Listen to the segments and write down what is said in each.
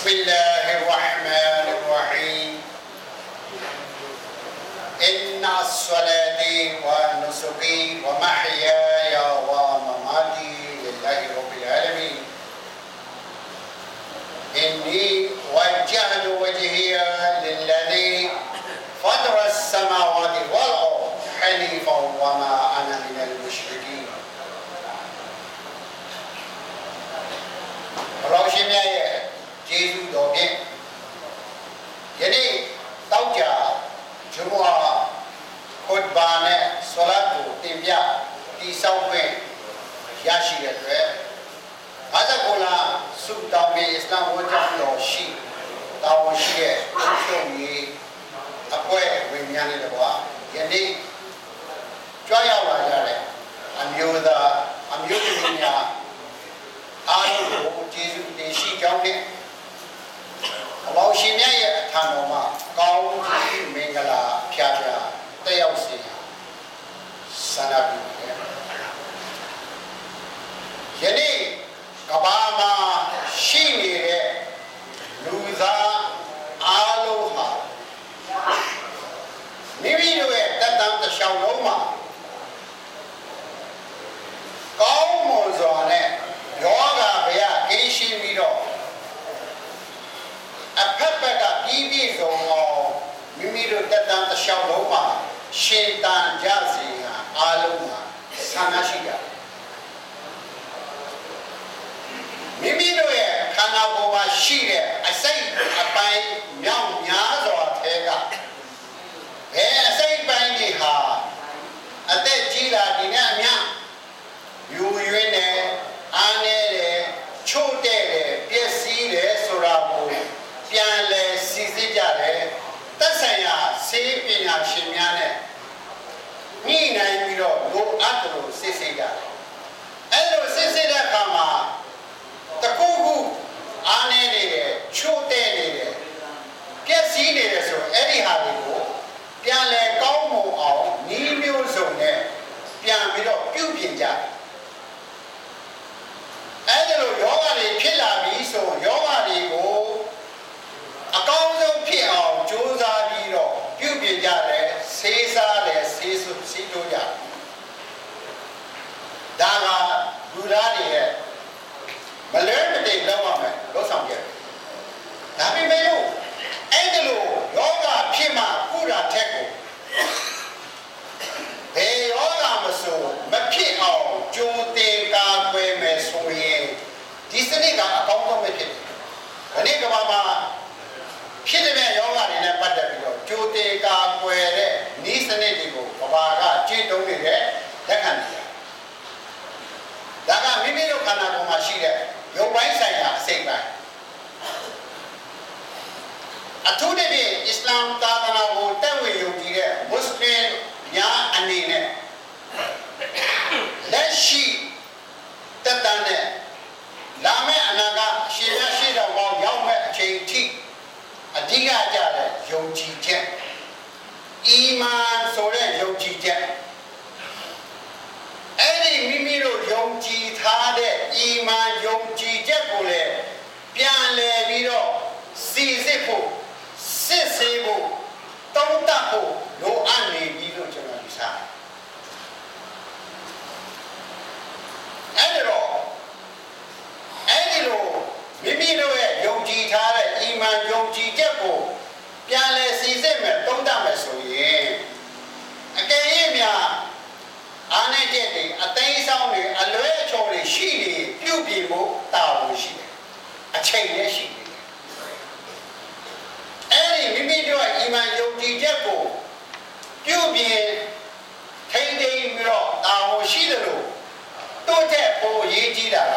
بسم الله الرحمن الرحيم إن الصلاة ونسكي ومحياي ومماتي لله رب العالمين إني وجهت وجهي للذي فطر السماوات والأرض حنيفا وما أنا من المشركين 老师们。 ယနေ့တောက်ကြဂျမွာခွတ်ဘာနဲ့ဆလတ်ကိုတင်ပြတိဆောက်ခွင့်ရရှိတဲ့အတွက်ဘာသာကိုလာစုတောင်းပြီးအစ္စလာမ်ဝတ်ကြောင်းတော်ရှိတောင်းရှိတဲ့ချုပ်ကြီးအပွဲဝင်များနေတယ်ကွာယနေ့ကြွားရောက်လာကြတဲ့အမျိုးသားအမျိုးသမီးများအားလုံးကိုကျေးဇူးတင်ရှိကြောင်းနဲ့ အလောရှင်မြတ်ရဲ့အထံတော်မှာကောင်းကြီးမင်္ဂလာဖြာဖြာတက်ရောက်စေဆန္ဒပြုတယ်ယနေ့ကဘာမှာရှိနေတဲ့လူသားအားလုံးဟာမိမိတို့ရဲ့တတန်တစ်လျှောက်လုံးမှာကောင်းမွန်စွာနဲ့ယောဂဗျာကင်းရှင်းပြီးတော့အဖက်ဖက်ကပြီးပြည့်စုံအောင်မိမိတို့တက်တန်တစ်လျှောက်လုံးမှာရှင်တန်ကြစေဟာအားလုံးမှာဆန္ဒရှိကြတယ်မိမိတို့ရဲ့ခန္ဓာကိုယ်မှာရှိတဲ့အစိတ်အပိုင်းမြောက်များစွာထဲကဘယ်အစိတ်ပိုင်းတွေဟာအသက်ကြီးလာဒီနဲ့အများယူရွေးနေအားနေတယ်ချို့တဲ့တယ်ပျက်စီးတယ်ဆိုတာကိုပြန်လဲစီစစ်ကြတယ်သက်ဆိုင်ရာဆေးပညာရှင်များနဲ့ညှိနှိုင်းပြီးတော့လိုအပ်တယ်လို့စစ်ဆေးကြတယ်အဲ့လိုစစ်ဆေးတဲ့အခါမှာတကူကူအားနေနေတယ်ချို့တဲ့နေတယ်ပျက်စီးနေတယ်ဆိုအဲ့ဒီဟာတွေကိုပြန်လဲကောင်းမွန်အောင်ဤမျိုးစုံနဲ့ပြန်ပြီးတော့ပြုပြင်ကြတယ်အဲ့ဒါလိုယောဂတွေဖြစ်လာပြီဆိုယောဂတွေကိုအကောင်းဆုံးဖြစ်အောင်ကြိုးစားပြီးတော့ပြုပြင်ကြတယ်ဆေးစားတယ်ဆေးဆုစီးတို့ကြဒါကလူသားတွေရဲ့ မလွဲမတိတ်လောက်ရမယ်လို့ဆောင်ကြတယ်ဒါပေမဲ့လို့အဲ့ဒါလိုယောဂဖြစ်မှကုတာထက်ကိုဘယ်ယောဂမဆိုမဖြစ်အောင်ကြိုတင်ကာကွယ်မယ်ဆိုရင်ဒီစနစ်ကအကောင်းဆုံးပဲဖြစ်တယ်။ဒီနေ့ကမ္ဘာမှာဖြစ်တဲ့ယောဂတွေနဲ့ပတ်သက်ပြီးတော့ကြိုတင်ကာကွယ်တဲ့ဤစနစ်တွေကိုကမ္ဘာကကျင့်သုံးနေတဲ့လက်ခံနေတယ်။ဒါကမိမိတို့ခန္ဓာကိုယ်မှာရှိတဲ့ ရုပ်ပိုင်းဆိုင်ရာအစိတ်ပိုင်းအထူးသဖြင့်အစ္စလာမ်သာသနာကိုတက်ဝင်ယုံကြည်တဲ့မွတ်စလင်များအနေနဲ့လက်ရှိတက်တန်းနဲ့လာမယ့်အနာဂတ်ရှင်ရရှိတော်ကောင်းရောက်မဲ့အချိန်ထိအဓိကကြတဲ့ယုံကြည်ချက်အီမန်ဆိုတဲ့ယုံကြည်ချက်အဲ့ဒီမိမိတို့ယုံ ကြည်ထားတဲ့အီမန်ယုံကြည်ချက်ကိုလည်းပြန်လည်ပြီးတော့စီစစ်ဖို့စစ်ဆေးဖို့တုံးတတ်ဖို့လိုအပ်နေပြီလို့ကျွန်တော်ယူဆတယ်အဲ့ဒီတော့အဲ့ဒီလိုမိမိတို့ရဲ့ယုံကြည်ထားတဲ့အီမန်ယုံကြည်ချက်ကိုပြန်လဲစီစစ်မယ်တုံးတတ်မယ်ဆိုရင်အကယ်၍များအားနဲ့ချက်တွေအသိဆော င်တွေအလွဲအချော်တွေရှိနေပြုပြင်ဖို့တာဝန်ရှိတယ်အချိန်လည်းရှိတယ်အဲ့ဒီမိမိတို့ရဲ့အီမန်ယုံကြည်ချက်ကိုပြုပြင်ထိမ့်သိမ်းပြီးတော့တာဝန်ရှိတယ်လို့တို့တဲ့ပုံရေးကြည့်တာက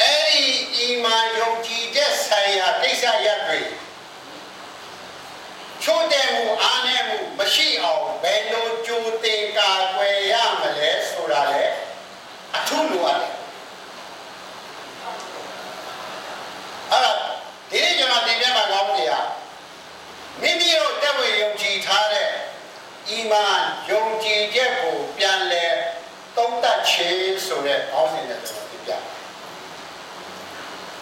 အဲ့ဒီအီမန်ယုံကြည်ချက်ဆိုင်ရာတိစ္ဆရပ်တွေချိုးတဲ့မှုအားနည်းမှုမရှိအောင်ဘယ်လိုကြိုတင်ကာကွယ်ရမလဲဆိုတာလေ အထူးလိုအပ်တယ်အဲ့ဒါဒီနေ့ကျွန်တော်တင်ပြမှာကောင်းတယ်ဟာမိမိတို့တက်ဝေယုံကြည်ထားတဲ့အီမန်ယုံကြည်ချက်ကိုပြန်လဲသုံးသပ်ခြင်းဆိုတဲ့အောင်းစဉ်နဲ့ကျွန်တော်ပြပြ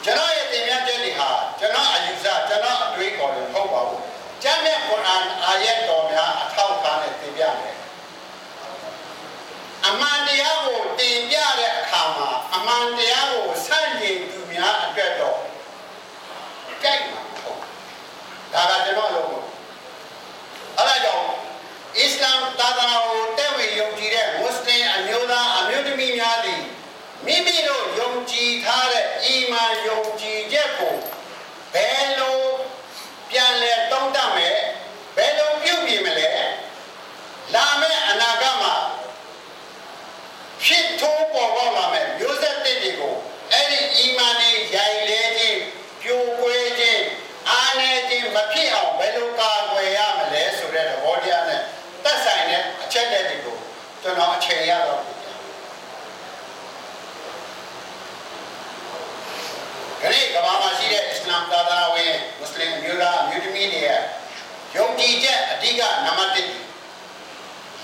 ကျွန်တော်ရဲ့တင်ပြချက်တွေဟာကျွန်တော်အကျွန်တော်အတွေးခေါ်တယ်မဟုတ်ပါဘူးကျမ်းမြတ်ကုရ်အာန်အာယတ်တော်များအထောက်အထားနဲ့သင်ပြတယ်အမှန်တရားကိုတင်ပြတဲ့အခါမှာ အမှန်တရားကိုဆန့်ကျင်သူများအတွက်တော့ကြိုက်မှာဟုတ်ဒါကကျွန်တော်လို့အဲ့ဒါကြောင့်အစ္စလာမ်သာသနာကိုတဲ့ဝင်ယုံကြည်တဲ့မွတ်စလင်အမျိုးသားအမျိုးသမီးများသည်မိမိတို့ယုံကြည်ထားတဲ့အီမန်ယုံကြည်ချက်ကိုဘယ်လိုပြန်လဲတုံးတတ်မယ်ဘယ်လိုပြုပြင်မလဲလာမယ့်အနာဂတ်မှာဖြစ်ထိုးပေါ်ပေါက်လာမယ့်မျိုးဆက်တစ်တွေကိုအဲ့ဒီအီမန်နဲ့ရိုင်လဲခြင်းပြိုကွဲခြင်းအားနည်းခြင်းမဖြစ်အောင်ဘယ်လိုကာကွယ်ရမလဲဆိုတဲ့သဘောတရားနဲ့သက်ဆိုင်တဲ့အချက်လက်တွေကိုကျွန်တော်အချိန်ရတော့ခရီးကဘာမှာရှိတဲ့အ စ္စလာမ်သာသနာဝင်မွတ်စလင်မျိုးသားအမျိုးသမီးတွေရဲ့ယုံကြည်ချက်အဓိကနံပါတ်1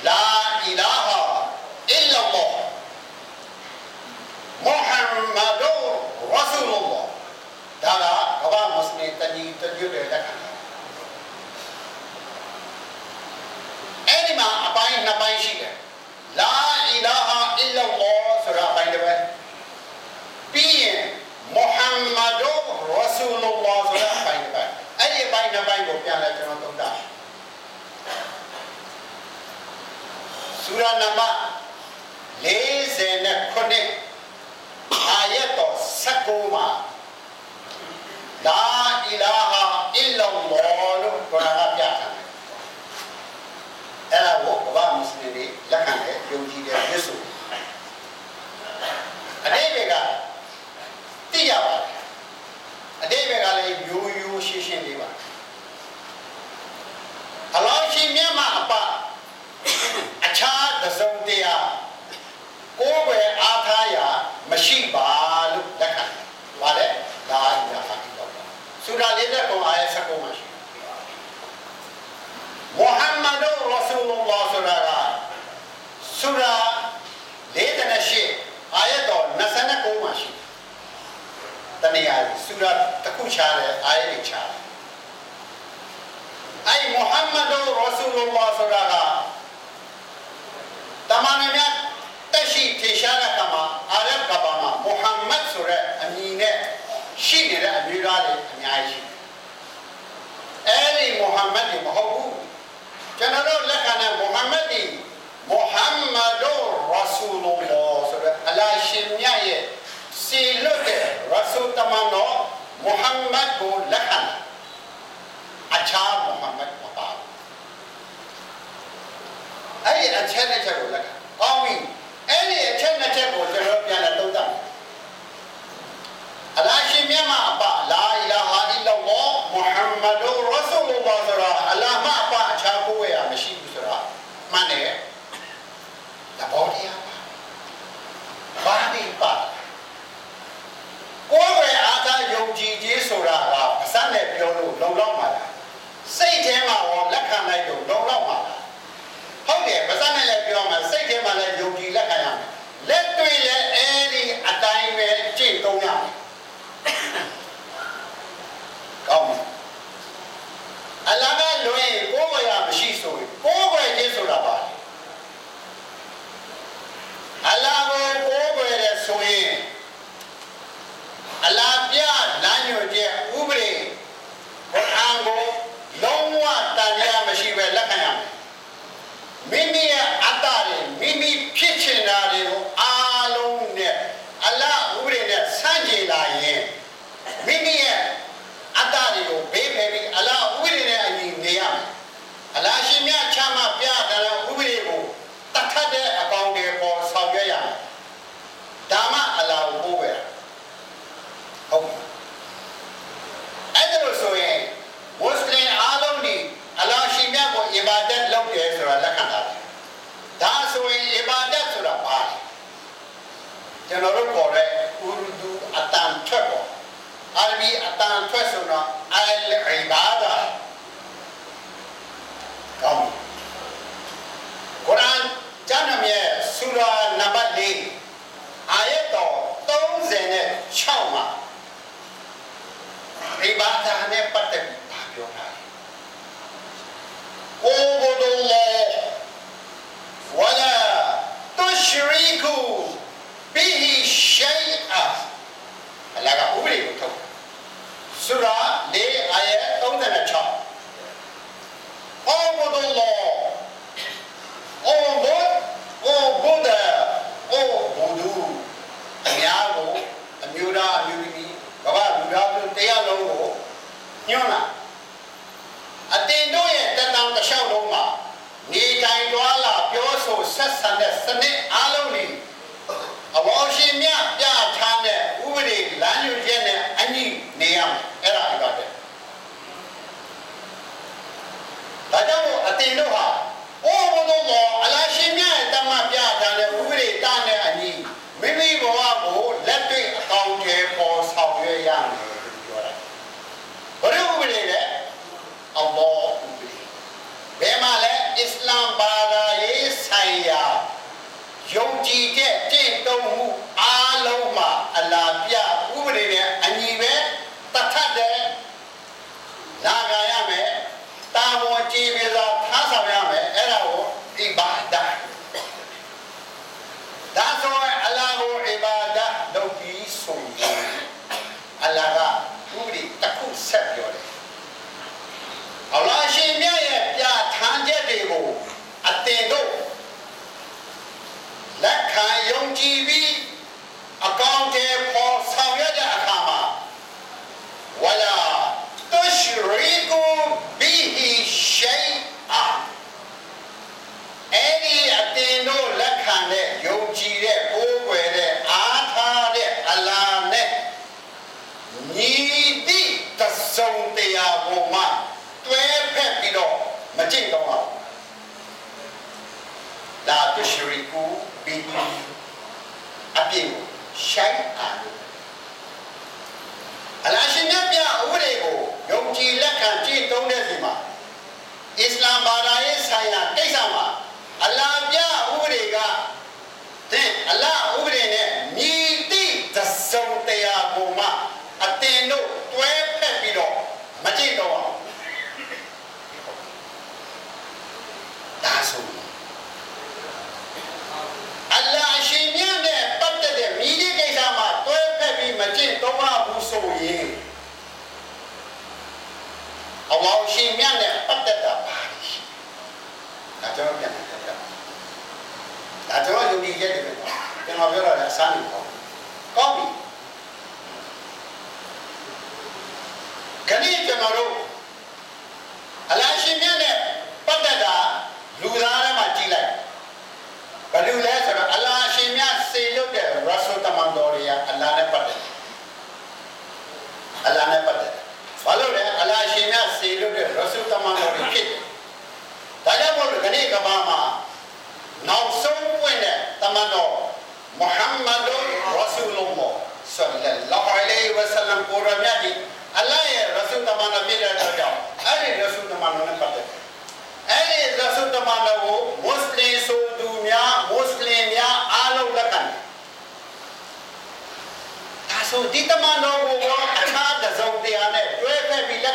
လာအီလာဟာအီလာလောမုဟမ္မဒ်ရဆူလလာဒါကကဘာမွတ်စလင်တဏီတညွတ်တဲ့လက်ခံအဲ့ဒီမှာအပိုင်းနှစ်ပိုင်းရှိတယ်လာအီလာဟာအီလာလောဆိုတာအပိုင်းတစ်ပိုင်းပြီးရင်မုဟမ္မဒ်ရဆူလလာဆိုတာအပိုင်းတစ်ပိုင်းအဲ့ဒီအပိုင်းနှစ်ပိုင်းကိုပြန်လဲကျွန်တော်သုံးတာဆူရာနံပါတ်49အာယတ်တော်19မှာလာအီလာဟာအီလာလောလို့ကုရ်အာန်ကပြထားတယ်အဲ့ဒါကိုကမ္ဘာမွတ်စလင်တွေလက်ခံတယ်ယုံကြည်တယ်ပြည့်စုံအတိတ်ကသိရပါတယ်အတိတ်ကလည်းရိုးရိုးရှင်းရှင်းလေးပါအလောင်းရှင်မြတ်မှာအပအခြားသစုံတရားကိုယ်ပဲအားထားရမရှိပါလို့လက်ခံတယ်။ဘာလဲ။လာအီလာဟ်တော့။ဆူရာလေးတဲ့ကောင်အာယတ်ဆက်ကုန်မှာရှိတယ်။မုဟမ္မဒ်ရဆူလလာဆိုတာကဆူ ရာလေးတဲ့ရှိအာယတ်တော်29မှာရှိတယ်။တနည်းအားဖြင့်ဆူရာတစ်ခုချားတယ်အာယတ်တွေချားတယ်။အဲ့မုဟမ္မဒ်ရဆူလလာဆိုတာကတမန်တော်များတက်ရှိထေရှားတဲ့ကမှာအာရဗ်ကဘာမှာမုဟမ္မဒ်ဆိုတဲ့အမည်နဲ့ရှိနေတဲ့အမျိုးသားတွေအများကြီးရှိတယ်။အဲဒီမုဟမ္မဒ်တွေမဟုတ်ဘူး။ကျွန်တော်တို့လက်ခံတဲ့မုဟမ္မဒ်ဒီ မုဟမ္မဒ်ရဆူလလာဆိုတဲ့အလာရှင်မြတ်ရဲ့စီလွတ်တဲ့ရဆူတမန်တော်မုဟမ္မဒ်ကိုလက်ခံအခြားမုဟမ္မဒ်မပါဘူး။အဲ့ဒီအချက်နဲ့ချက်ကိုလက်ခံ။ကောင်းပြီ။အဲ့ဒီအချက်နဲ့ချက်ကိုကျွန်တော်ပြန်လာသုံးသပ်မယ်။အလာရှင်မြတ်မှာအပလာအီလာဟာအီလာလောမုဟမ္မဒ်ရဆူလလာဆိုတာအလာမအပအခြားကိုရမရှိဘူးဆိုတာမှန်တယ်။ သဘောတရားပါ။ဘာဒီပါကိုယ်ပဲအားသာယုံကြည်ခြင်းဆိုတာကအစနဲ့ပြောလို့လုံလောက်ပါလား။စိတ်ထဲမှာရောလက်ခံလိုက်လို့လုံလောက်ပါလား။ စ္စလာမ်ဘာသာရေးဆိုင်ရာယုံကြည်တဲ့တင့်တုံမှုအားလုံးမှာအလားပြဥပဒေနဲ့အညီပဲတတ်ထတဲ့လာကြရမယ်တာဝန်ကြည်ပြီးတော့ထားဆောင်ရမယ်အဲ့ဒါကိုအီဘာဒတ်ဒါဆိုရင်အလ္လာဟ်ကိုအီဘာဒတ်လုပ်ပြီးဆိုရင်အလ္လာဟ်ကဥပဒေတစ်ခုဆက်ပြောတယ်အလ္လာဟ်ရှင်မြတ်ရဲ့ပြဋ္ဌာန်းချက်တွေကိုအတင်တို့လက်ခံယုံကြည်ပြီးအကောင့်တွေပေါ်ဆောင်ရွက်တဲ့အခါမှာဝလာတရှရီကူဘီဟီရှိအာအဲ့ဒီအတင်တို့လက်ခံတဲ့ယုံကြည်တဲ့ကိုးကွယ်တဲ့အားထားတဲ့အလာနဲ့ညီတိတဆုံတရားကိုမှတွဲဖက်ပြီးတော့မကြည့်တော့အောင်လာတရှရီကူဘီဟီ အပြည့်ကိုရှိုင်းအာလို့အလားရှင်မြတ်ပြဥပဒေကိုယုံကြည်လက်ခံကြည့်သုံးတဲ့စီမှာအစ္စလာမ်ဘာသာရေးဆိုင်ရာကိစ္စမှာအလားပြဥပဒေကတဲ့အလားဥပဒေနဲ့မြည်တိသစုံတရားကိုမှအတင်တို့တွဲဖက်ပြီးတော့မကြည့်တော့အောင်ဒါဆိုအလားရှင်မြတ်နဲ့ပတ်သက်တဲ့မြည်တိကိစ္စမှာတွဲဖက်ပြီး မကြည့်တော့ဘူးဆိုရင်အလောင်းရှင်မြတ်နဲ့ပတ်သက်တာပါရှိဒါကျွန်တော်ပြန်ပြောပြဒါကျွန်တော်ယုံကြည်ချက်တွေပဲကျွန်တော်ပြောတာလည်းအစမ်းနေပေါ့ကောင်းပြီခဏကျွန်တော်တို့အလားရှင်မြတ်နဲ့ပတ်သက်တာလူသားထဲမှာကြည့်လိုက်ဘယ်လိုလဲဆိုတော့အလားရှင်မြတ်စေလွတ်တဲ့ရဆူတမန်တော်တွေကအလားနဲ့ပတ်သက် အလားနဲ့ပတ်သက်ဘာလို့လဲအလားရှင်မြတ်စေလွတ်တဲ့ရဆူတမန်တော်တွေဖြစ်တယ်ဒါကြောင့်မို့လို့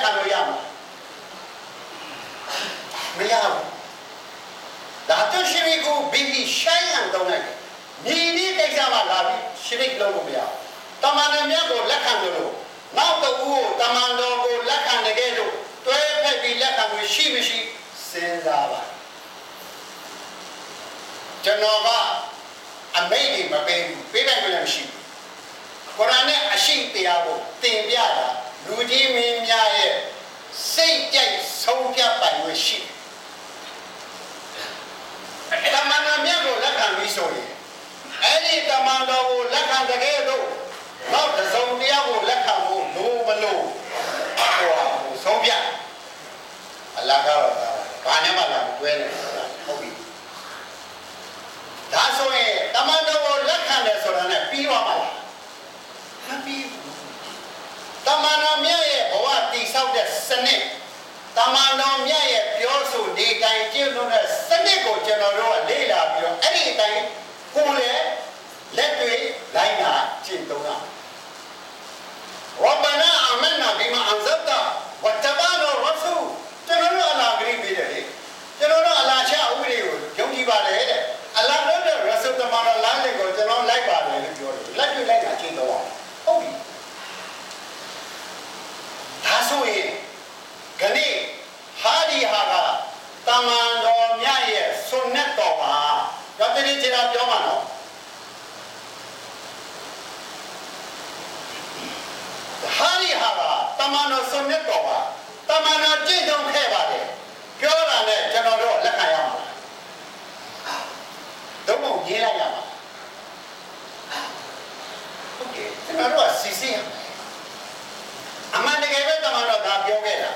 ခံလို့ရမှာမရဘူးဒါတော့ရှိရိကိုဘီဘီရှိုင်းအောင်တောင်းလိုက်မြည်ဒီကိစ္စမှာလာပြီးရှိရိလုံးလို့မရဘူးတမန်တော်များကိုလက်ခံလို့နောက်တူကိုတမန်တော်ကိုလက်ခံတကယ်လို့တွဲဖက်ပြီးလက်ခံလို့ရှိမရှိစဉ်းစားပါကျွန်တော်ကအမိတ်တွေမပေးဘူးပေးနိုင်မလို့မရှိဘူးကုရ်အာန်နဲ့အရှိတရားကိုသင်ပြတာ လူကြီးမင်းများရဲ့စိတ်ကြိုက်ဆုံးဖြတ်ပိုင်ခွင့်ရှိတယ်တမန်တော်မြတ်ကိုလက်ခံပြီးဆိုရင်အဲ့ဒီတမန်တော်ကိုလက်ခံတကယ်လို့နောက်တစုံတရားကိုလက်ခံဖို့လိုမလို့ဟိုဟာဆုံးဖြတ်အလကားတော့ဘာနဲ့မှလာမတွဲနဲ့ဟုတ်ပြီဒါဆိုရင်တမန်တော်ကိုလက်ခံတယ်ဆိုတာနဲ့ပြီးသွားမှာလားမပြီးဘူး တမန်တော်မြတ်ရဲ့ဘဝတည်ဆောက်တဲ့စနစ်တမန်တော်မြတ်ရဲ့ပြောဆိုဒီတိုင်းကျင့်သုံးတဲ့စနစ်ကိုကျွန်တော်တို့ကလေ့လာပြီးတော့အဲ့ဒီအတိုင်းကိုယ်လည်းလက်တွေ့လိုက်နာကျင့်သုံးတာဝဘနာအမန်နာဘီမာအန်ဇတ်တာဝတဘာနောရဆူကျွန်တော်တို့အလာဂရီပေးတယ်လေကျွန်တော်တို့အလာချဥပဒေကိုယုံကြည်ပါတယ်တဲ့အလာတို့ရဆူတမန်တော်လမ်းတွေကိုကျွန်တော်လိုက်ပါတယ်လို့ပြောတယ်လက်တွေ့လိုက်တာကျင့်သုံးအောင်ဟုတ်ပြီ ဒါဆိုရင်ခဏိဟာဒီဟာကတမန်တော်မြတ်ရဲ့ဆွန်နတ်တော်ပါတော့တည်းချင်းပြောမှာနော်ဟာဒီဟာကတမန်တော်ဆုံးမြတ်တော်ပါတမန်တော်ကြည့်တုံခဲ့ပါတယ်ပြောတာနဲ့ကျွန်တော်တို့လက်ခံရမှာတော့မရေးလိုက်ရမှာဟုတ်ကဲ့ကျွန်တော်တို့ကစီစီရ အမှန်တကယ်ပဲတမန်တော်ဒါပြောခဲ့တာ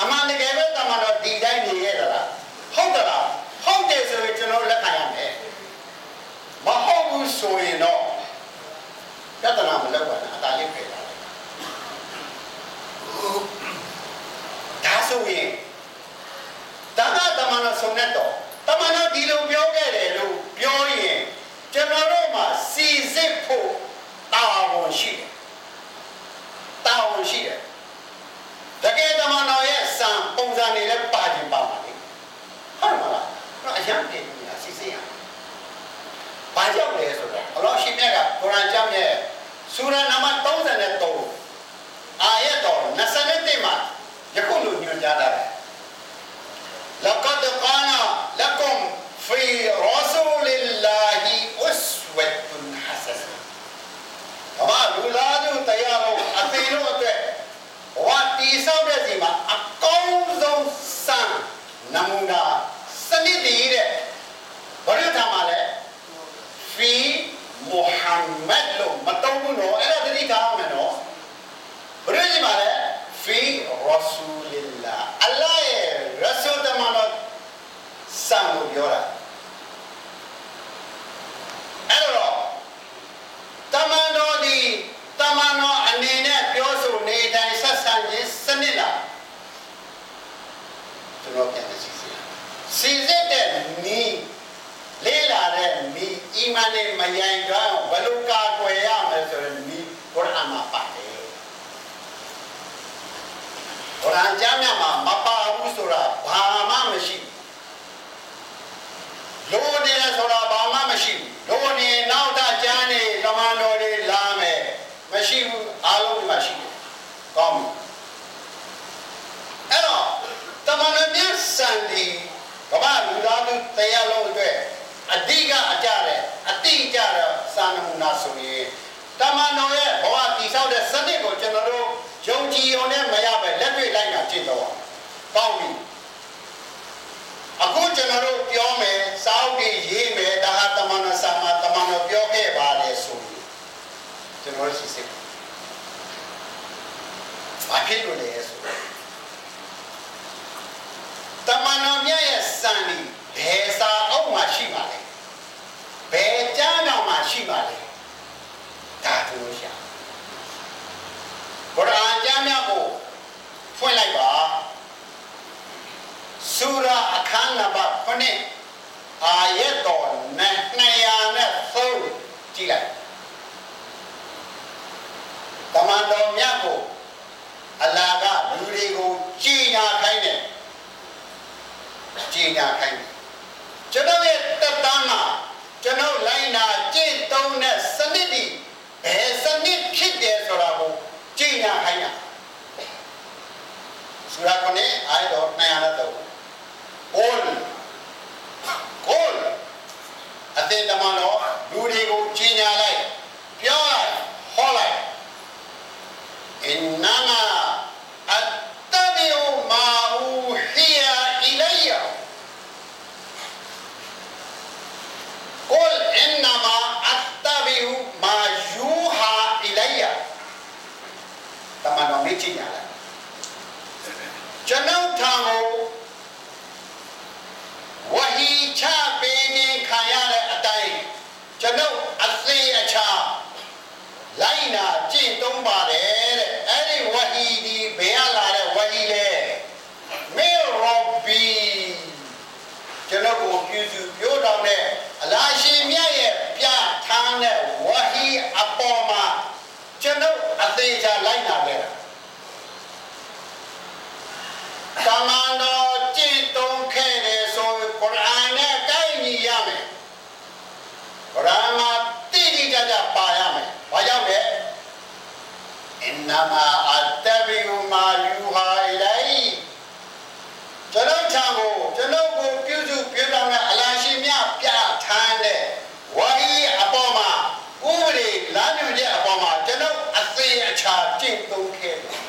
အမှန်တကယ်ပဲတမန်တော်ဒီတိုင်းနေရတာလားဟုတ်တယ်လားဟုတ်တယ်ဆိုရင်ကျွန်တော်လက်ခံရမယ်မဟုတ်ဘူးဆိုရင်တော့ပြဿနာမလောက်ပါနဲ့အတားလေးဖယ်တာဒါဆိုရင်ဒါကတမန်တော်ဆုံးတဲ့တော့တမန်တော်ဒီလိုပြောခဲ့တယ်လို့ပြောရင်ကျွန်တော်တို့မှာစီစစ်ဖို့တာဝန်ရှိတယ်တာ ဝန်ရှိတယ်တကယ်တမန်တော်ရဲ့စံပုံစံတွေလည်းပါခြင်းပါပါလေဟုတ်မလားတော့အရန်ပြင်နေတာစစ်စစ်ရဘာကြောင့်လဲဆိုတော့အလောရှိမြတ်ကကုရ်အာန်ကျောင်းရဲ့ဆူရာနံပါတ်33အာယတ်တော်27မှာယခုလိုညွှန်ကြားတာပဲလကဒ်ကာနာလကုမ်ဖီရာဆူလ illah ရားတော်အသေးလို့အတွက်ဘဝတီဆောက်တဲ့စီမှာအကောင်းဆုံးစံနမူနာစနစ်တည်တဲ့ဘယ်လိုထားမှာလဲဖီမုဟမ္မဒ်လို့မတုံးဘူးနော်အဲ့ဒါတတိထားမယ်နော်ဘယ်လိုဒီမှာလဲဖီရဆူလ illah အလ္လာဟ်ရဲ့ရဆူလ်တမန်တော်စံကိုပြောတာအဲ့တော့တမန်တော်ဒီတမန်တော်အနေနဲ့ပြောဆိုနေတိုင်းဆက်ဆံခြင်းစနစ်လားကျွန်တော်ပြန်ကြည့်စီစီစစ်တဲ့ နီးလေးလာတဲ့နီးအီမန်နဲ့မယိုင်ကြအောင်ဘယ်လိုကာကွယ်ရမလဲဆိုရင်နီးကုရ်အာန်မှာပါတယ်ကုရ်အာန်ကျမ်းမြတ်မှာမပါဘူးဆိုတာဘာမှမရှိဘူးလိုတယ်ဆိုတာဘာမှမရှိဘူးလိုနေနောက်တာကျမ်းနေတမန်တော်တွေလာမယ်မရှိဘူးအားလုံးဒီမှာရှိတယ်ကောင်းပြီအဲ့တော့တမန်တော်မြတ်စံဒီ ကမ္ဘာလူသားတို့တရားလုံးအတွက်အဓိကအကြတဲ့အတိအကျတဲ့စာနမူနာဆိုရင်တမန်တော်ရဲ့ဘဝတည်ဆောက်တဲ့စနစ်ကိုကျွန်တော်တို့ယုံကြည်ုံနဲ့မရပဲလက်တွေ့လိုက်တာကျင့်တော့ကောင်းပြီအခုကျွန်တော်တို့ပြောမယ်စာအုပ်တွေရေးမယ်ဒါဟာတမန်တော်ဆာမတမန်တော်ပြောခဲ့ပါတယ်ဆိုရင်ကျွန်တော်ရှိစိတ်ဘာဖြစ်လို့လဲဆိုတ မန်တော်မြတ်ရဲ့စံဒီဘယ်စာအုပ်မှာရှိပါလဲဘယ်ကျမ်းတော်မှာရှိပါလဲဒါတို့ရှာကုရ်အာန်ကျမ်းမြတ်ကိုဖွင့်လိုက်ပါဆူရာအခန်းနံပါတ်9အာယတ်တော်နဲ့203ကြည့်လိုက်တမန်တော်မြတ်ကိုအလာကလူတွေကိုကြည်ညာခိုင်းတယ်ကြ ည်ညာခိုင်းတယ်ကျွန်တော်ရဲ့တက်တမ်းမှာကျွန်တော်လိုက်နာကြည့်သုံးတဲ့စနစ်ဒီဘယ်စနစ်ဖြစ်တယ်ဆိုတာကိုကြည်ညာခိုင်းတာဆူရာ9အာယတ်တော်203 all all အသေးတမန်တော်လူတွေကိုကြီးညာလိုက် နာကြင့်သုံးပါတယ်တဲ့အဲ့ဒီဝဟီဒီဘယ်ရလာတဲ့ဝဟီလဲမေရောဘီကျွန်ုပ်ကိုပြုစုပြောတော်တဲ့အလားရှိမြတ်ရဲ့ပြထားတဲ့ဝဟီအပေါ်မှာကျွန်ုပ်အသေးချာလိုက်နာခဲ့တာတမန်တော်ကြည်တုံးခဲ့တယ်ဆိုကုရ်အာန်နဲ့ကိုက်ညီရမယ်ကုရ်အာန်မှာတိတိကျကျပါရမယ်ဘာကြောင့်လဲ အင်နာမာအတ္တဘီမာယူဟာအီလိုင်ကျွန်တော်ချာကိုကျွန်တော်ကိုပြုစုပြုတော်မဲ့အလားရှိမြပြထားတဲ့ဝါဟီအပေါ်မှာဥပဒေလမ်းညွှန်ချက်အပေါ်မှာကျွန်တော်အသေးအချာကြည်တုံးခဲ့တယ်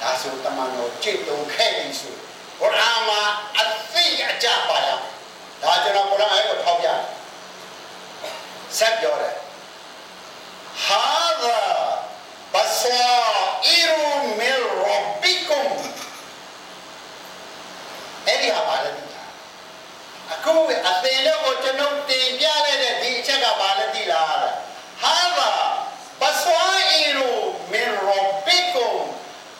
ဒါဆိုတမန်တော်ကြည့်တုံခဲ့ပြီဆိုကုရ်အာန်မှာအသိအကြပါရဒါကျွန်တော်ကုရ်အာန်ကိုထောက်ပြဆက်ပြောတယ်ဟာ သာဘဆာအီရူမီရဘီကုမ်အဲ့ဒီဟာပါလေအခုအသင်တော့ကိုကျွန်ုပ်တင်ပြလိုက်တဲ့ဒီအချက်ကပါလေတိလားဟာသာဘဆာအီရူမီရဘီကုမ်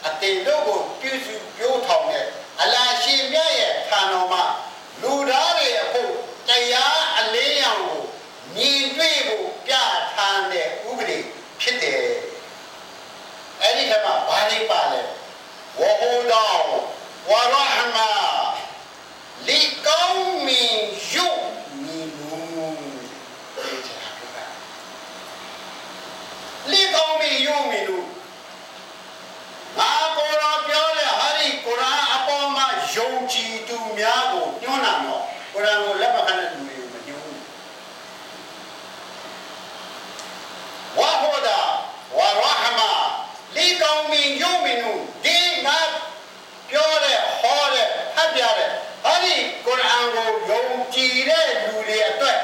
အတင်တို့ကိုပြုစုပြိုးထောင်တဲ့အလာရှင်မြတ်ရဲ့ဌာနမှာလူသားတွေအဖို့တရားအလေးရောင်ကိုမြင်တွေ့ဖို့ပြဌာန်းတဲ့ဥပဒေဖြစ်တယ်အဲ့ဒီကမှာဘာလေးပါလဲဝဟူဒောဝရဟမာလီကောင်းမင်ယုမီနူလီကောင်းမင်ယုမီနူငါကိုယ်တော်ပြောတဲ့ဟာဒီကုရ်အာန်အပေါ်မှာယုံကြည်သူများကိုညွှန်းတာတော့ကုရ်အာန်ကိုလက်မခံတဲ့သူတွေကိုမညွှန်းဘူးဝါဟောဒါဝါရဟမာလီကောင်မင်ယုံမင်နူဒီငါပြောတဲ့ဟောတဲ့ဖတ်ပြတဲ့ဟာဒီကုရ်အာန်ကိုယုံကြည်တဲ့လူတွေအတွက်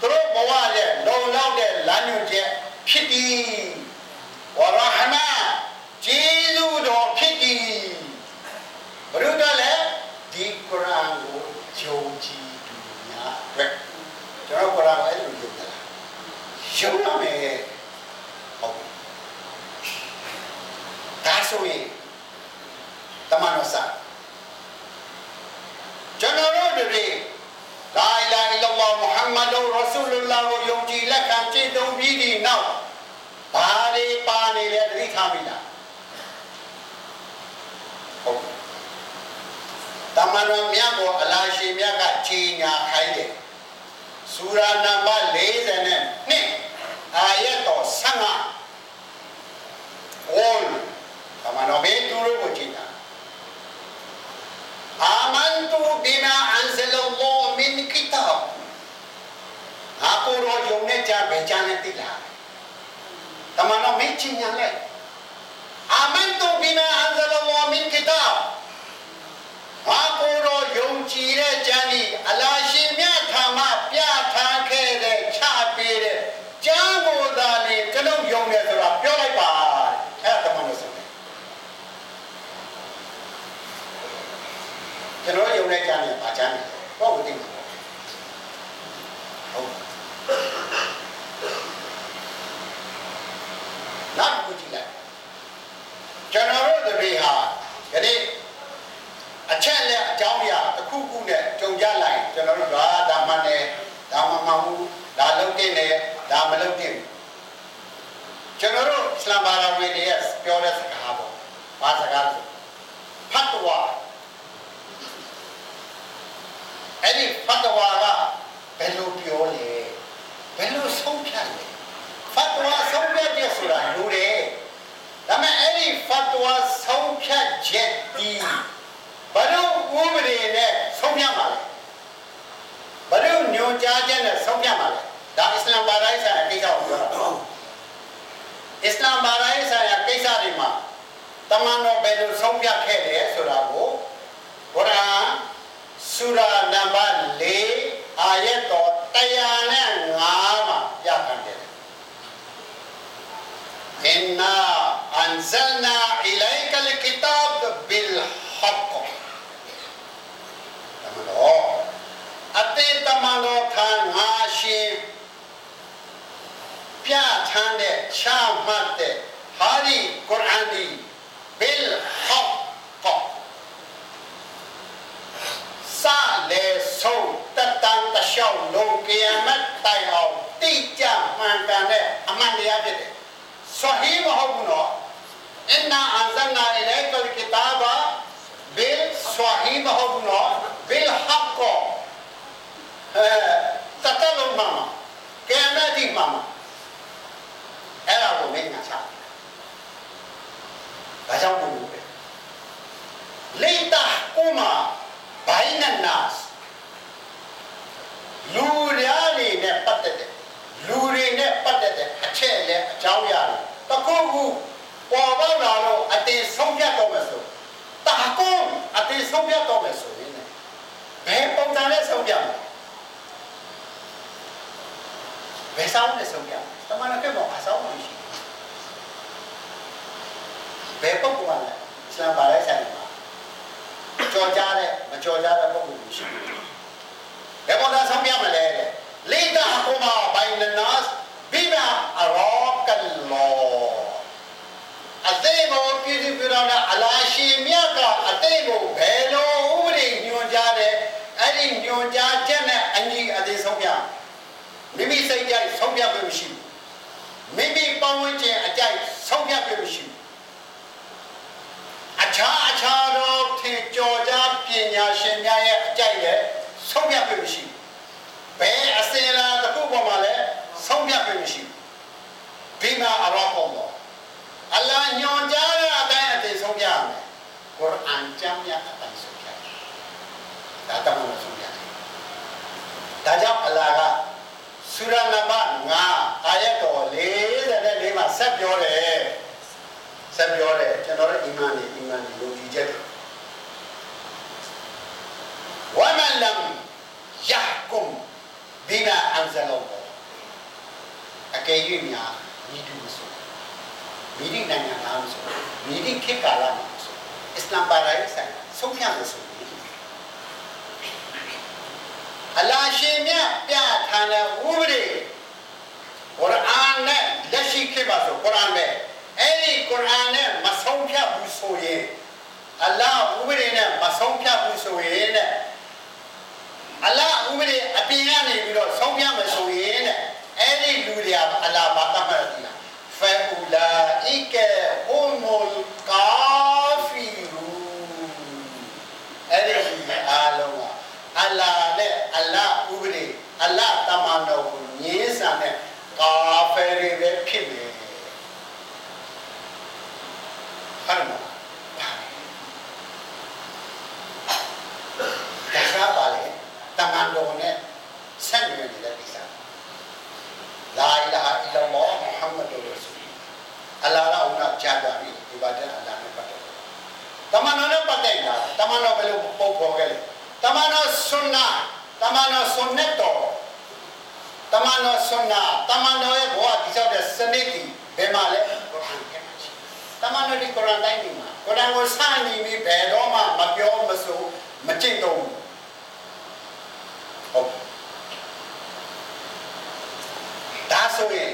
သူတို့ဘဝရဲ့လုံလောက်တဲ့လမ်းညွှန်ချက်ဖြစ်သည်ဝါရဟမာကျေးဇူးတော်ဖြစ်သည်ဘုရားလည်းဒီကုရ်အာန်ကိုယုံကြည်သူများအတွက်ကျွန်တော်ကုရ် အာန်အဲ့လိုယုံတယ်ယုံရမယ်ဟုတ်ဒါဆိုရင်တမန်တော်စာကျွန်တော်တို့တွေလာအီလာဟ်အီလ္လာဟ်မုဟမ္မဒ်ရဆူလုလာဟ်ကိုယုံကြည်လက်ခံကျင့်သုံးပြီးဒီနောက်ဘာတွေပါနေလဲတတိထားပြီလားဟုတ်တမန်တော်မြတ်ကိုအလာရှိမြတ်ကကြီးညာခိုင်းတယ် စူရာနံပါတ်40နဲ့နှစ်အာယတ်တော်15ဝေါ်တမန်တော်ဘေးသူတို့ကိုကြီးညာအာမန်တူဘီမာအန်ဇလ်လောမင်ကီတာဘဟာကိုရောယုံနဲ့ကြပဲကြနဲ့တိလာတမန်တော်မင်းကြီးညာလိုက်အာမန်တူဘီမာအန်ဇလ်လောမင်ကီတာဘာ ကိုရောယုံကြည်တဲ့ကျမ်းဤအလာရှင်မြတ်ထာမပြထားခဲ့တဲ့ချပေးတဲ့ကျမ်းကိုသာလေကျွန်ုပ်ယုံတယ်ဆိုတာပြောလိုက်ပါအဲ့ဒါတမန်တော်ဆိုတယ်ကျွန်တော်ယုံတဲ့ကျမ်းနဲ့ဗာကျမ်းနဲ့တော့ဝိသိမှာဟုတ်နောက်တစ်ခုကြည့်လိုက်ကျွန်တော်တို့တွေဟာယနေ့အချက်လက်အကြောင်းအရာတစ်ခုခုနဲ့ကြုံကြလိုက်ကျွန်တော်တို့ဒါဒါမှန်တယ်ဒါမှမဟုတ်ဘူးဒါလုံးတင်တယ်ဒါမလုံးတင်ဘူးကျွန်တော်တို့အစ္စလာမ်ဘာသာဝင်တွေရဲ့ပြောတဲ့စကားပေါ့ဘာစကားလဲဖတ်တော်အဲ့ဒီဖတ်တော်ကဘယ်လိုပြောလဲဘယ်လိုဆုံးဖြတ်လဲဖတ်တော်ဆုံးဖြတ်တယ်ဆိုတာလူတယ်ဒါပေမဲ့အဲ့ဒီဖတ်တော်ဆုံးဖြတ်ချက်ဒီဘယ်လိုဥပဒေနဲ့ဆုံးဖြတ်မှာလဲဘယ်လိုညွှန်ကြားချက်နဲ့ဆုံးဖြတ်မှာလဲဒါအစ္စလာမ်ဘာသာရေးဆိုင်ရာကိစ္စကိုပြောတာအစ္စလာမ်ဘာသာရေးဆိုင်ရာကိစ္စတွေမှာတမန်တော်ဘယ်လိုဆုံးဖြတ်ခဲ့လဲဆိုတာကိုကုရ်အာန်ဆူရာနံပါတ်4အာယတ်တော်105မှာပြဋ္ဌာန်းတယ်အင်နာအန်ဇလနာအီလိုက်ကလ်ကီတာဘ်ဘီလ်ဟက်တမန်တော်အ တေတမန်တော်ထံငါရှင်ပြဋ္ဌာန်းတဲ့ချမှတ်တဲ့ဟာဒီကုရ်အာန်ဒီဘီလ်ဟက်တစလေဆုံးတတန်တရှောင်းလုံးကီယာမတ်တိုင်အောင်တိကျမှန်ကန်တဲ့အမှန်တရားဖြစ်တယ်ဆဟီမဟုတ်ဘူးနော်အင်နာအန်ဇလနာအီလိုက်ကလ်ကီတာဘာဘီလ်ဆဟီမဟုတ်ဘူးနော်ဘီလ်ဟက်ကော အဲတတလုံးမှာကီယာမတ်ဒီမှာအဲ့ဒါကိုမင်းငါချဒါကြောင့်ဘူးလေတာကူမာဘိုင်နန်နာစ်လူများတွေနဲ့ပတ်သက်တဲ့လူတွေနဲ့ပတ်သက်တဲ့အချက်အလက်အကြောင်းအရာတွေတခုခုပေါ်ပေါက်လာလို့အတတင်ဆုံးဖြတ်တော့မယ်ဆိုတာကုန်းအတင်ဆုံးဖြတ်တော့မယ်ဆိုရင်ဘယ်ပုံစံနဲ့ဆုံးဖြတ်မလဲ ဘယ်ဆောင်လဲဆုံးပြတမန်တော်ကပေါ်မှာဆောင်လို့ရှိဘယ်ပုဂ္ဂိုလ်ကလဲအစ္စလာမ်ဘာလဲဆိုင်မှာကြော်ကြားတဲ့မကြော်ကြားတဲ့ပုဂ္ဂိုလ်ရှိဘယ်ပေါ်သာဆောင်ပြမလဲလေတာဟူမာဘိုင်နနာစ်ဘီမာအရောကလ်လောအသိမောပြည်သူပြည်တော်နဲ့အလားရှိမြတ်ကအသိကိုဘယ်လိုဥပဒေညွှန်ကြားတယ်အဲ့ဒီညွှန်ကြားချက်နဲ့အညီအသေးဆုံးပြ မိမိစိတ်ကြိုက်ဆုံးဖြတ်ဖို့မရှိဘူးမိမိပတ်ဝန်းကျင်အကြိုက်ဆုံးဖြတ်ဖို့မရှိဘူးအခြားအခြားသောထင်ကြော်ကြားပညာရှင်များရဲ့အကြိုက်ရဲ့ဆုံးဖြတ်ဖို့မရှိဘူးဘယ်အစင်လာတစ်ခုပေါ်မှာလဲဆုံးဖြတ်ဖို့မရှိဘူးဒီမှာအရောပေါ်တော့အလ္လာဟ်ညွန်ကြားတဲ့အတိုင်းအသေးဆုံးဖြတ်ရမယ်ကုရ်အာန်ကျမ်းမြတ်အတိုင်းဆုံးဖြတ်ဒါတမန်တော်ဆုံးဖြတ်ဒါကြောင့်အလ္လာဟ်က ဆူရာနံပါတ်9အာယတ်တော်44မှာဆက်ပြောတယ်ဆက်ပြောတယ်ကျွန်တော်ရဲ့အီမန်နဲ့အီမန်နဲ့ယုံကြည်ချက်ဝမန်လမ်ယာကုမ်ဘီမာအန်ဇလောအကယ်၍များညီတူဆိုမိဒီနိုင်ငံသားဆိုမိဒီခေတ်ကာလမှာဆိုအစ္စလာမ်ဘာသာရေးဆိုင်ဆုံးဖြတ်လို့ဆိုအလာရှင်မြတ်ပြဌာန်းတဲ့ဥပဒေကုရ်အာန်နဲ့ လက်ရှိခေတ်မှာဆိုကုရ်အာန်နဲ့အဲ့ဒီကုရ်အာန်နဲ့မဆုံးဖြတ်ဘူးဆိုရင်အလာဥပဒေနဲ့မဆုံးဖြတ်ဘူးဆိုရင်တဲ့အလာဥပဒေအပြင်ကနေပြီးတော့ဆုံးဖြတ်မဆိုရင်တဲ့အဲ့ဒီလူတွေကအလာဘာတတ်မှတ်တယ်လားဖာအူလာအီကဟူမူလ်ကာဖီရူအဲ့ဒီအားလုံးကအလာနဲ့အလာဥပဒေအလာတမန်တော်ကိုညင်းဆန်တဲ့ကာဖယ်တွေပဲဖြစ်နေ ဟုတ်မလားဒါကပါလေတမန်တော်နဲ့ဆက်နွယ်နေတဲ့ကိစ္စလာအီလာဟ်အီလာမောမုဟမ္မဒ်ရဆူလ်အလာလာဦးနာကြားကြပြီဒီပါတဲ့အလာနဲ့ပတ်သက်တမန်တော်နဲ့ပတ်သက်တာတမန်တော်ဘယ်လိုပုံဖော်ခဲ့လဲတမန်တော်ဆွန်နာတမန်တော်ဆွန်နက်တော်တမန်တော်ဆွန်နာတမန်တော်ရဲ့ဘဝတည်ဆောက်တဲ့စနစ်ကြီးဘယ်မှာလဲကုရ်အာန်ထဲမှာရှိ တမန်တော်ဒီကုရ်အာန်တိုင်းမှာကုရ်အာန်ကိုစညီပြီးဘယ်တော့မှမပြောမဆိုမကျင့်တော့ဘူးဟုတ်ဒါဆိုရင်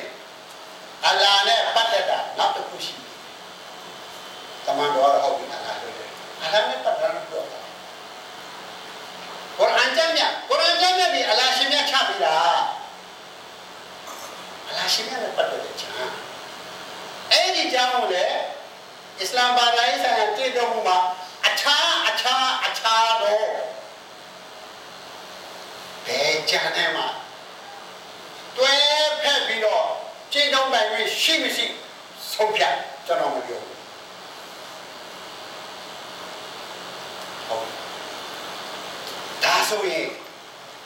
အလ္လာဟ်နဲ့ပတ်သက်တာနောက်တစ်ခုရှိတယ်တမန်တော်ကဟုတ်ပြီအလ္လာဟ်လို့အလ္လာဟ်နဲ့ပတ်သက်တာပြောတာကုရ်အာန်ကျမ်းမြတ်ကုရ်အာန်ကျမ်းမြတ်ဒီအလ္လာဟ်ရှင်မြတ်ချပြီးတာအလ္လာဟ်ရှင်မြတ်နဲ့ပတ်သက်တဲ့ကျမ်းအဲ့ဒီကျမ်းကိုလေအစ္စလာမ်ဘာသာရေးဆိုင်ရာတည်တော်မူမှာအခြားအခြားအခြားတော့ဘယ်ကျမ်းထဲမှာတွဲဖက်ပြီးတော့ကျင့်သုံးနိုင်ပြီးရှိမရှိဆုံးဖြတ်ကျွန်တော်မပြောဘူးဟုတ်ဒါဆိုရင်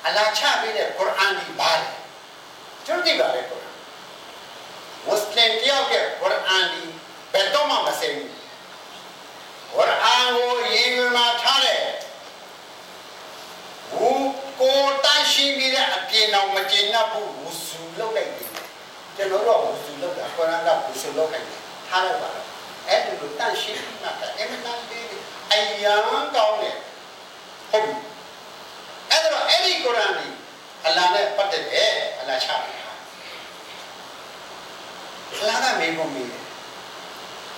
အလာချပေးတဲ့ကုရ်အာန်ဒီဘာလဲကျွန်တော်သိပါတယ်ကုရ်အာန်မွတ်စလင်တယောက်ရဲ့ကုရ်အာန်ဒီဘယ်တော့မှမစိမ့်ဘူးကုရ်အာန်ကိုရည်ရွယ်မှာထားတဲ့ဘူးကိုတန်းရှင်းပြီးတဲ့အပြင်တော်မကျင်납ဘူးဝဆူလောက်လိုက်တယ်ကျွန်တော်တို့ဝဆူလောက်တာကုရ်အာန်ကဝဆူလောက်လိုက်တယ်ထားလိုက်ပါတော့အဲ့ဒီလိုတန်းရှင်းပြီးမှအမတန်လေးအယံကောင်းတယ် ဟုတ်ပြီအဲ့တော့အဲ့ဒီကုရ်အာန်ကြီးအလာနဲ့ပတ်သက်တယ်အလာချတယ်အလာကမေးဖို့မေးတယ်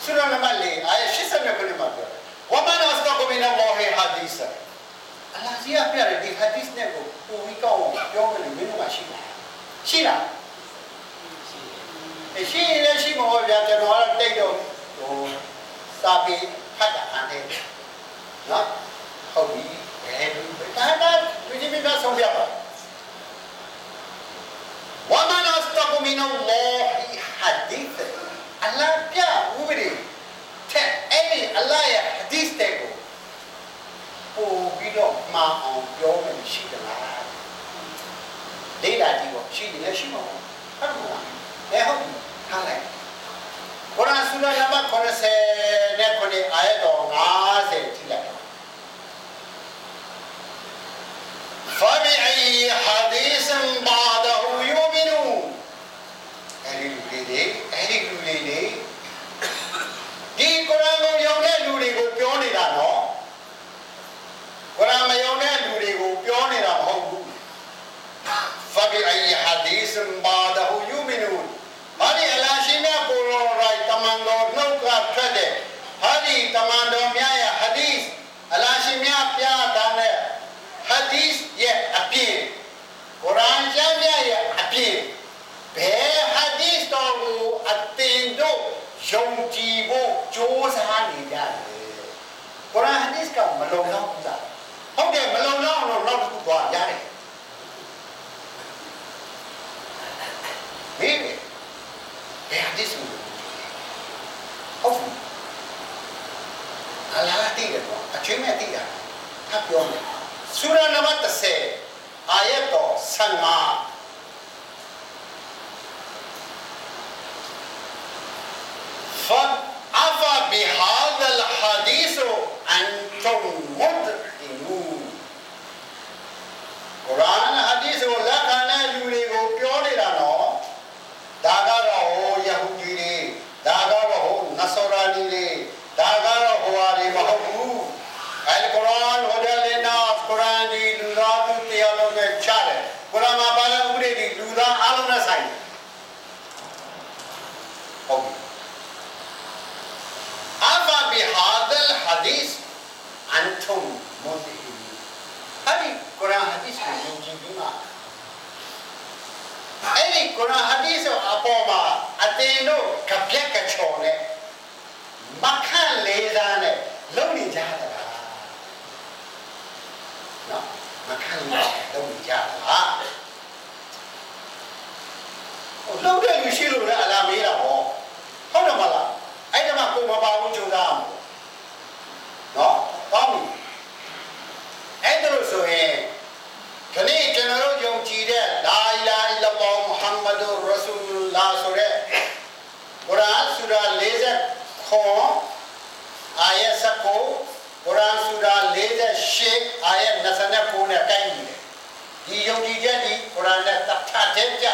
ဆူရာနံပါတ်၄အာယ89ခုမှာပြောတယ်ဝမန်အစတကုမင်အလ္လာဟ်ဟာဒီဆာအလာစီအပြရဒီဟာဒီစ်နဲ့ကိုပူပြီးကောင်းပြောမယ်လို့မင်းတို့ကရှိလားရှိလားအရှိလည်းရှိမှာဗျာကျွန်တော်ကတော့တိတ်တော့ဟိုစာပေဖတ်တာအန်တယ်နော်ဟုတ်ပြီ ဘယ်လိုဒါကဒီဒီကဆုံးပြပါဝမန်အစတကုမင်အလ္လာဟ်ဟာဒီစ်အလ္လာဟ်ပြဥပဒေတဲ့အဲ့ဒီအလ္လာဟ်ရဲ့ဟာဒီစ်တဲ့ကိုပို့ပြီးတော့မှအောင်ပြောမယ်ရှိသလားဒေတာဒီပေါ့ရှိတယ်ရှိမှာပေါ့ဟုတ်မလားအဲဟုတ်ထားလိုက်ကုရ်အာန်ဆူရာနံပါတ်90နဲ့အာယတ်တော်90ကြည့်လိုက် فبأي حديث بعده တော့ဟိုဟာတွေမဟုတ်ဘူးအလ်ကုရ်အာန်ဟိုဒလင်နာကုရ်အာန်ဒီလူသားသူတရားလုံးနဲ့ချတယ်ကုရ်အာန်မှာပါတဲ့ဥပဒေဒီလူသားအလုံးနဲ့ဆိုင်တယ်ဟုတ်ပြီအဖာဘီဟာဒလ်ဟာဒီသ်အန်တုမ်မုဒ်ဒီအဲ့ဒီကုရ်အာန်ဟာဒီသ်ကိုယုံကြည်ပြီးမှအဲ့ဒီကုရ်အာန်ဟာဒီသ်အပေါ်မှာအတင်တို့ကပြက်ကချော်နဲ့ မခန့်လေးစားနဲ့လုံနေကြတာနော်မခန့်လေးလုံနေကြတာဟိုလုံတဲ့လူရှိလို့လည်းအလားမေးတာပေါ့ဟုတ်တယ်မလားအဲ့ဒါမှကိုမပါဘူးကြိုးစားအောင်နော်ကောင်းပြီအဲ့ဒါလို့ဆိုရင်ခဏကျွန်တော်တို့ယုံကြည်တဲ့လာအီလာအီလာလ္လာဟ်မုဟမ္မဒ်ရဆူလလာဆိုတဲ့ကုရ်အာန်ဆူရာ40 ခွန်အာယတ်7ကိုကုရ်အာန်ဆူရာ48အာယတ်29နဲ့ကိုက်နေတယ်ဒီယုံကြည်ချက်ဒီကုရ်အာန်နဲ့တတ်ထတဲ့ကြ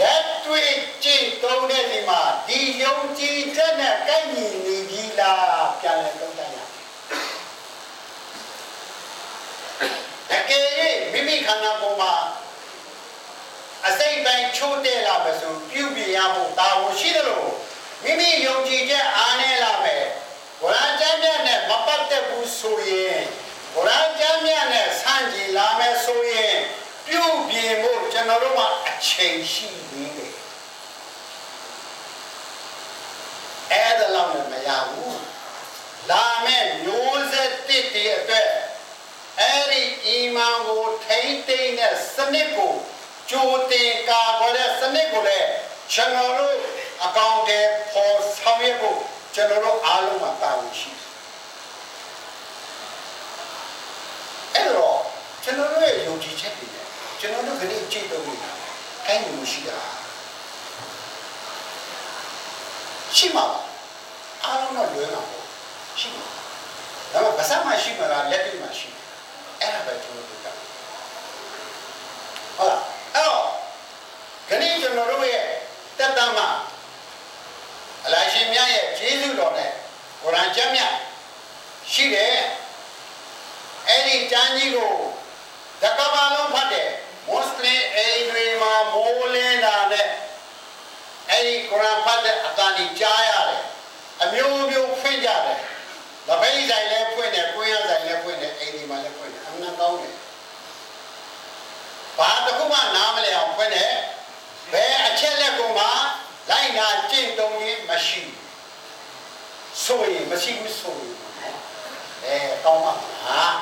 လက်တွေ့ကြည့်သုံးတဲ့ဒီမှာဒီယုံကြည်ချက်နဲ့ကိုက်ညီနေပြီလားပြန်လဲသုံးတတ်ရတကယ်၍မိမိခန္ဓာကိုယ်မှာအစိတ်ပိုင်းချိုးတဲ့လာမယ်ဆိုပြုပြင်ရဖို့တာဝန်ရှိတယ်လို့ မိမိယုံကြည်ချက်အားနည်းလာမယ်ဝရကျမ်းမြတ်နဲ့မပတ်သက်ဘူးဆိုရင်ဝရကျမ်းမြတ်နဲ့ဆန့်ကျင်လာမယ်ဆိုရင်ပြုပြင်ဖို့ကျွန်တော်တို့မှာအချိန်ရှိနေတယ်အဲ့ဒါလောက်နဲ့မရဘူးလာမဲ့မျိုးဆက်တစ်တည်းအတွက်အဲ့ဒီအီမန်ကိုထိမ့်သိမ့်တဲ့စနစ်ကိုကြိုတင်ကာကွယ်တဲ့စနစ်ကိုလည်းကျွန်တော်တို့ အကောင့်တွေပေါ်ဆောင်ရွက်ဖို့ကျွန်တော်တို့အားလုံးမှာတာဝန်ရှိတယ်အဲ့တော့ကျွန်တော်တို့ရဲ့ယုံကြည်ချက်တွေနဲ့ကျွန်တော်တို့ခဏကြည့်တော့နေတာအဲ့လိုမရှိတာရှိမှာပါအားလုံးတော့လွယ်မှာပေါ့ရှိမှာဒါပေမဲ့ဘာသာမှရှိမှာလားလက်တွေ့မှာရှိတယ်အဲ့ဒါပဲကျွန်တော်တို့ကဟုတ်လားအဲ့တော့ခဏကျွန်တော်တို့ရဲ့တက်တမ်းမှာအလ ရှင်မြတ်ရဲ့ကျေးဇူးတော်နဲ့ကုရ်အာန်ကျမ်းမြတ်ရှိတယ်အဲ့ဒီတန်းကြီးကိုတကဘာလုံးဖတ်တယ်မွတ်စလင်အိမ်တွေမှာမိုးလင်းတာနဲ့အဲ့ဒီကုရ်အာန်ဖတ်တဲ့အတန်ကြီးကြားရတယ်အမျိုးမျိုးဖွင့်ကြတယ်လပိတ်ဆိုင်လည်းဖွင့်တယ်ကိုရဆိုင်လည်းဖွင့်တယ်အိမ်ဒီမှာလည်းဖွင့်တယ်အမှန်ကောင်းတယ်ဘာတစ်ခုမှနားမလည်အောင်ဖွင့်တယ်ဘယ်အချက်လက်ကိုမှ လိုက်နာကျင့်သုံးခြင်းမရှိဆိုရင်မရှိဘူးဆိုရင်အဲကောင်းပါလား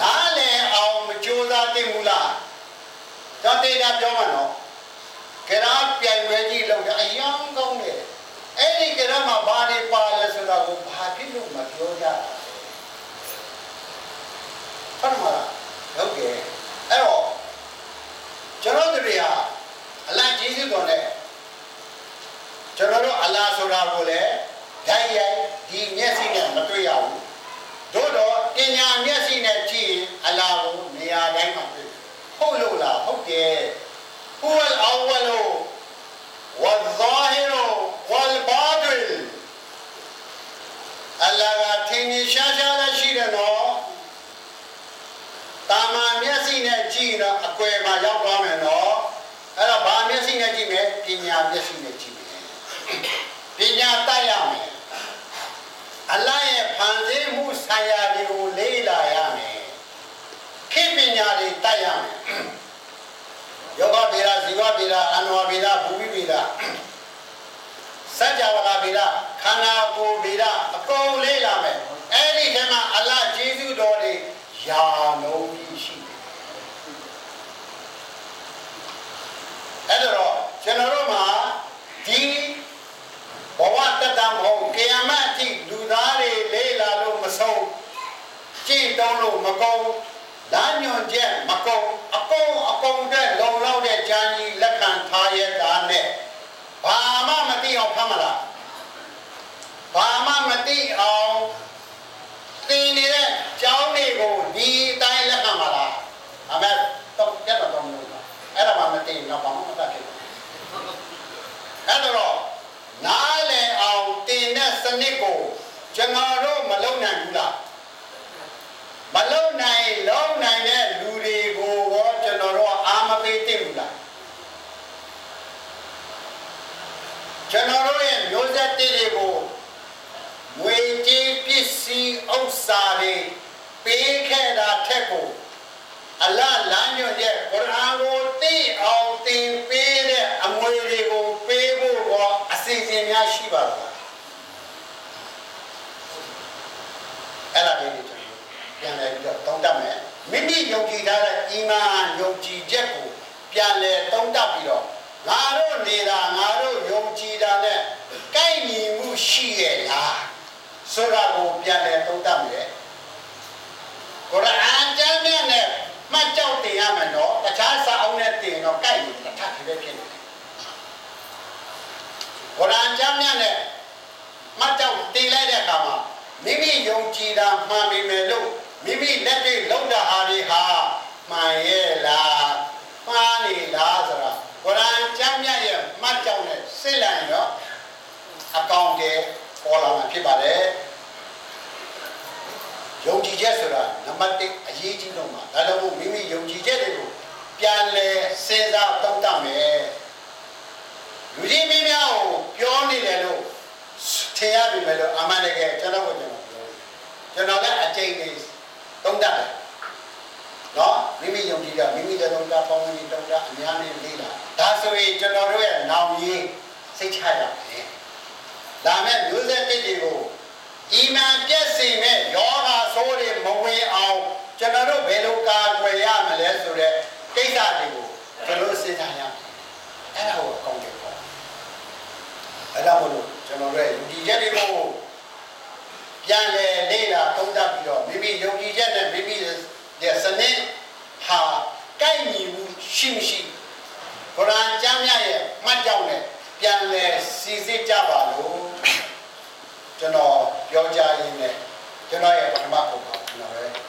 နားလည်အောင်မကြိုးစားသိဘူးလားတော့တေးတာပြောမှာနော်ကရာပြိုင်ပွဲကြီးလောက်တယ်အယံကောင်းတယ်အဲ့ဒီကရာမှာဘာတွေပါလဲဆိုတာကိုဘာဖြစ်လို့မပြောကြတာဟုတ်မှာလားဟုတ်ကဲ့အဲ့တော့ကျွန်တော်တို့တွေဟာအလတ်ကြီးစုတော်နဲ့ ကျွန်တော်တို့အလားဆိုတာကိုလည်းဒဓာတ်ရိုက်ဒီမျက်စိနဲ့မတွေ့ရဘူးတို့တော့ပညာမျက်စိနဲ့ကြည့်ရင်အလားကိုနေရာတိုင်းမှာတွေ့ဟုတ်လို့လားဟုတ်တယ်ဟူဝလ်အဝလဝလ်ဇာဟီရဝလ်ဘာဒလ်အလ္လာဟ်ကထင်ရှားရှားလည်းရှိတယ်နော်တာမန်မျက်စိနဲ့ကြည့်တော့အကွယ်မှာရောက်သွားမယ်နော်အဲ့တော့ဘာမျက်စိနဲ့ကြည့်မယ်ပညာမျက်စိနဲ့ကြည့်မယ်ပ ညာတတ်ရမယ်အလ္လာဟ်ရဲ့ဖန်ဆင်းမှုဆိုင်ရာတွေကိုလေ့လာရမယ်ခေပညာတွေတတ်ရမယ်ယောဂဗေဒဇီဝဗေဒအနဝဗေဒဘူမိဗေဒစัจ java ဗေဒခန္ဓာကိုယ်ဗေဒအကုန်လေ့လာမယ်အဲ့ဒီထဲမှာအလ္လာဟ်ကျေးဇူးတော်တွေယာလုံးကြီးရှိတယ်အဲ့တော့ကျွန်တော်တို့မှာဒီဘဝတတမဟုတ်ကေယမအထိလူသားတွေလေးလာလို့မဆုံး ကြည့်တောင်းလို့မကောင်းလမ်းညွန်ချက်မကောင်းအကုန်အကုန်တဲ့လုံလောက်တဲ့ဂျန်ကြီးလက်ခံထားရတာနဲ့ဘာမှမသိအောင်ဖမ်းမလားဘာမှမသိအောင်သင်နေတဲ့ကျောင်းတွေကိုဒီအတိုင်းလက်ခံပါလားအမေတော့ကြက်တော့မလို့လားအဲ့ဒါမှမသိတော့ဘာမှမတတ်ဖြစ်ဘူးအဲ့တော့နားလည်အောင်တင်တဲ့စနစ်ကိုကျွန်တော်တို့မလုံနိုင်ဘူးလားမ လုံနိုင်လုံနိုင်တဲ့လူတွေကိုရောကျွန်တော်တို့အာမပေးသိဘူးလားကျွန်တော်တို့ရဲ့မျိုးဆက်တွေကိုငွေကြေးပစ္စည်းဥစ္စာတွေပေးခဲ့တာထက်ကိုအလလမ်းညွှန်ရဲ့ကုရ်အာန်ကိုသိအောင်သင်ပေးတဲ့အမွေတွေကိုပေးဖို့ရောအစီအစဉ်များရှိပါလားအဲ့ဒါလေးတွေကျွန်တော် ပြန်လည်ပြီးတော့သုံးတတ်မယ်မိမိယုံကြည်ထားတဲ့အီမန်ယုံကြည်ချက်ကိုပြန်လည်သုံးတတ်ပြီးတော့ငါတို့နေတာငါတို့ယုံကြည်တာနဲ့ကိုက်ညီမှုရှိရဲ့လားဆိုတာကိုပြန်လည်သုံးတတ်မယ်ကုရ်အာန်ကျမ်းမြတ်နဲ့မှတ်ကြောက်တင်ရမယ်နော်တခြားစာအုပ်နဲ့တင်တော့ကိုက်ညီတစ်ထပ်တည်းဖြစ်နေတယ်ကုရ်အာန်ကျမ်းမြတ်နဲ့မှတ်ကြောက်တင်လိုက်တဲ့အခါမှာမိမိယုံကြည်တာမှန်ပြီမယ်လို့ မိမိလက်တွေ့လောက်တာဟာတွေဟာမှန်ရဲ့လားမှားနေလားဆိုတာကုရ်အာန်ကျမ်းမြတ်ရဲ့မှတ်ကြောက်နဲ့စစ်လံရောအကောင့်တွေပေါ်လာမှာဖြစ်ပါတယ်ယုံကြည်ချက်ဆိုတာနံပါတ်1အရေးကြီးဆုံးပါဒါလည်းမို့မိမိယုံကြည်ချက်တွေကိုပြန်လဲစဉ်းစားသုံးသပ်မယ်လူကြီးမင်းများကိုပြောနေတယ်လို့ထင်ရပြီမဲ့လို့အမှန်တကယ်ကျွန်တော်ကကျွန်တော်ပြောတယ်ကျွန်တော်လည်းအကျိန်လေး သုံးတတ်တယ်နော်မိမိယုံကြည်တာမိမိတဲ့သုံးတာပေါင်းမိတုံးတာအများနဲ့လေးလာဒါဆိုရင်ကျွန်တော်တို့ရဲ့နောင်ကြီးစိတ်ချရမယ်ဒါမဲ့မျိုးဆက်တစ်တွေကိုအီမန်ပြည့်စုံမဲ့ယောဂဆိုးတွေမဝင်အောင်ကျွန်တော်တို့ဘယ်လိုကာကွယ်ရမလဲဆိုတဲ့ကိစ္စတွေကိုကျွန်တော်စဉ်းစားရမယ်အဲ့ဒါကိုအကောင့်တွေပေါ့အဲ့ဒါမလို့ကျွန်တော်တို့ရဲ့ယုံကြည်ချက်တွေကို ပြန်လည်လေ့လာသုံးသပ်ပြီးတော့မိမိယုံကြည်ချက်နဲ့မိမိရဲ့စနစ်ဟာကိုက်ညီမှုရှိမရှိကုရ်အာန်ကျမ်းမြတ်ရဲ့မှတ်ကြောင်းနဲ့ပြန်လည်စီစစ်ကြပါလို့ကျွန်တော်ပြောကြားရင်းနဲ့ကျွန်တော်ရဲ့ပထမပုံပါကျွန်တော်ရဲ့